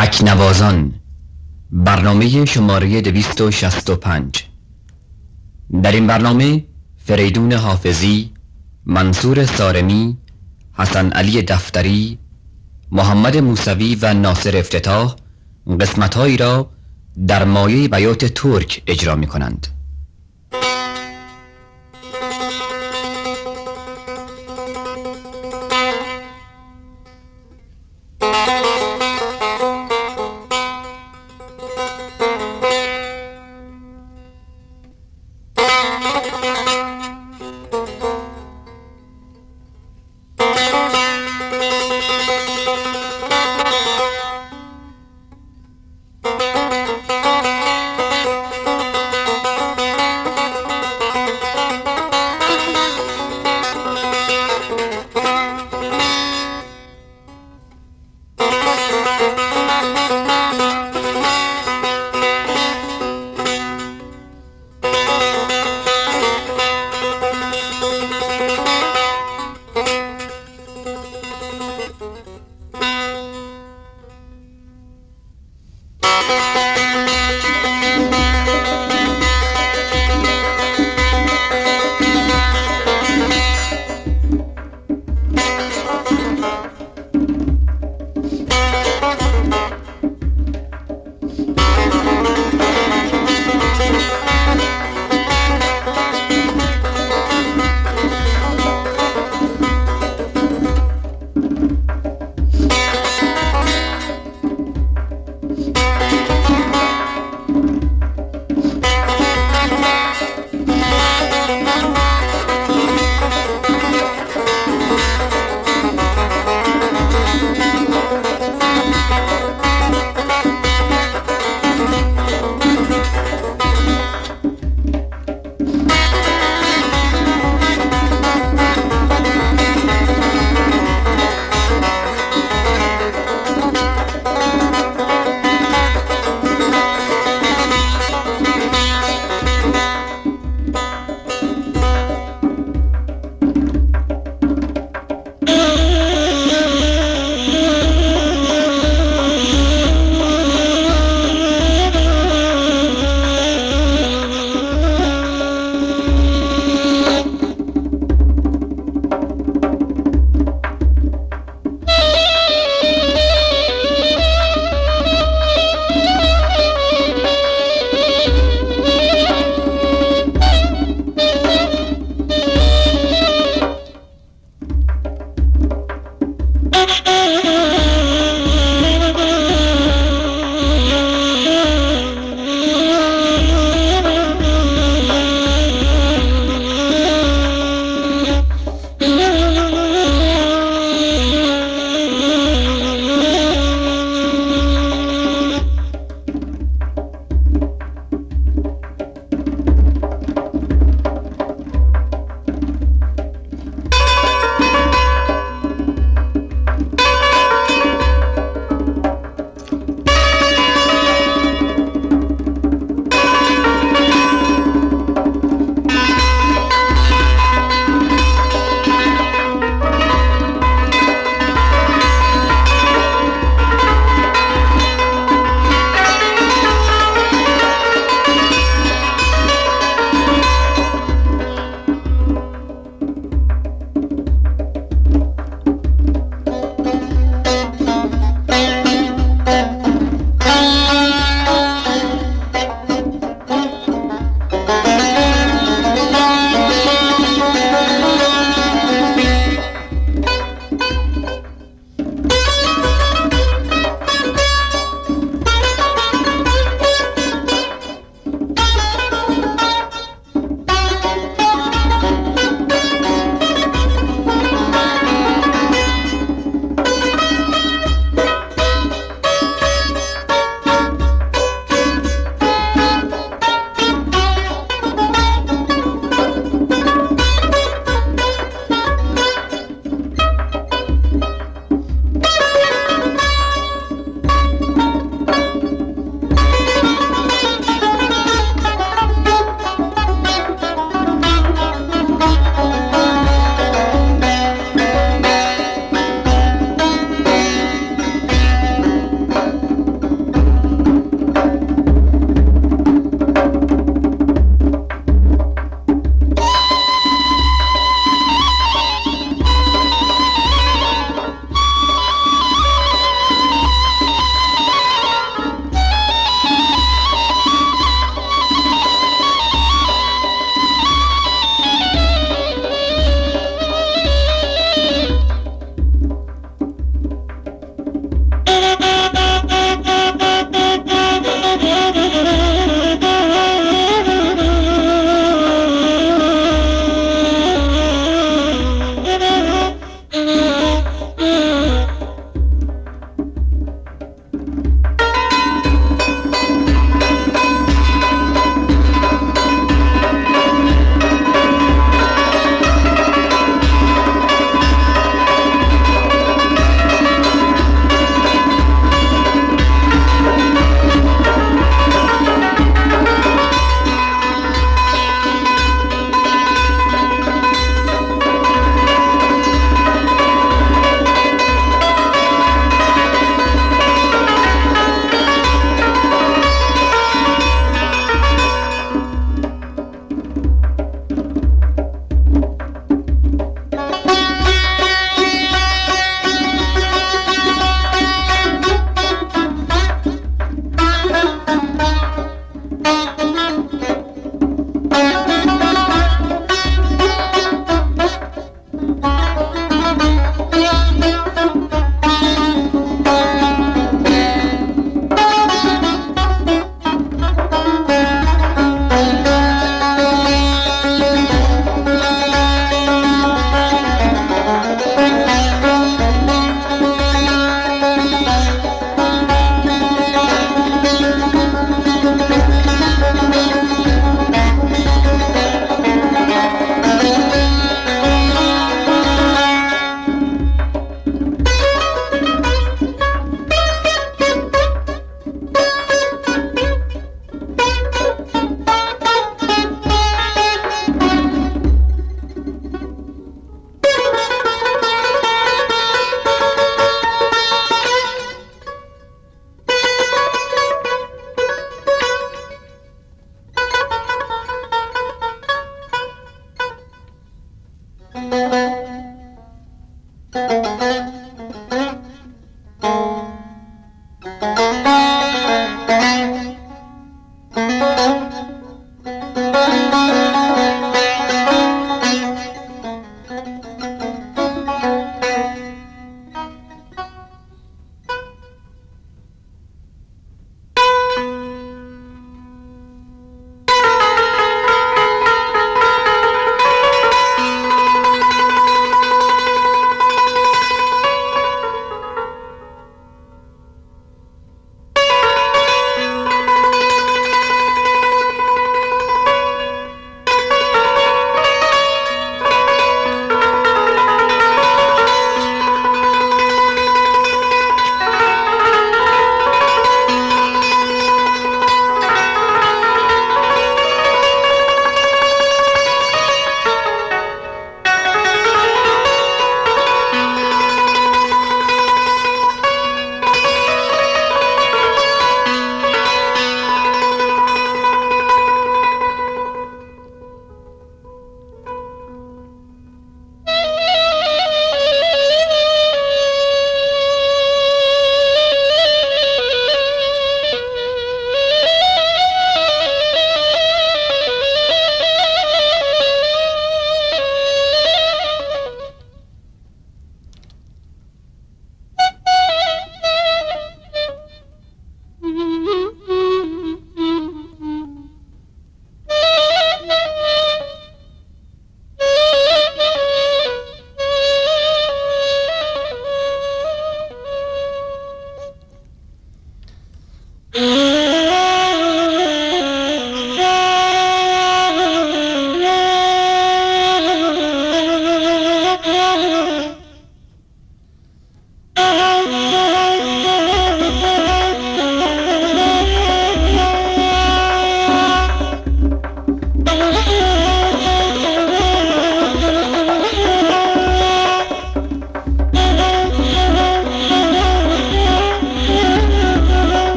تکنوازان. برنامه شماره 265 در این برنامه فریدون حافظی منصور سارمی حسن علی دفتری محمد موسوی و ناصر افتتاح قسمتهایی را در مایه بیات ترک اجرا می کنند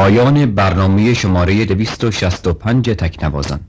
پایان برنامه شماره 265 تکنوازان.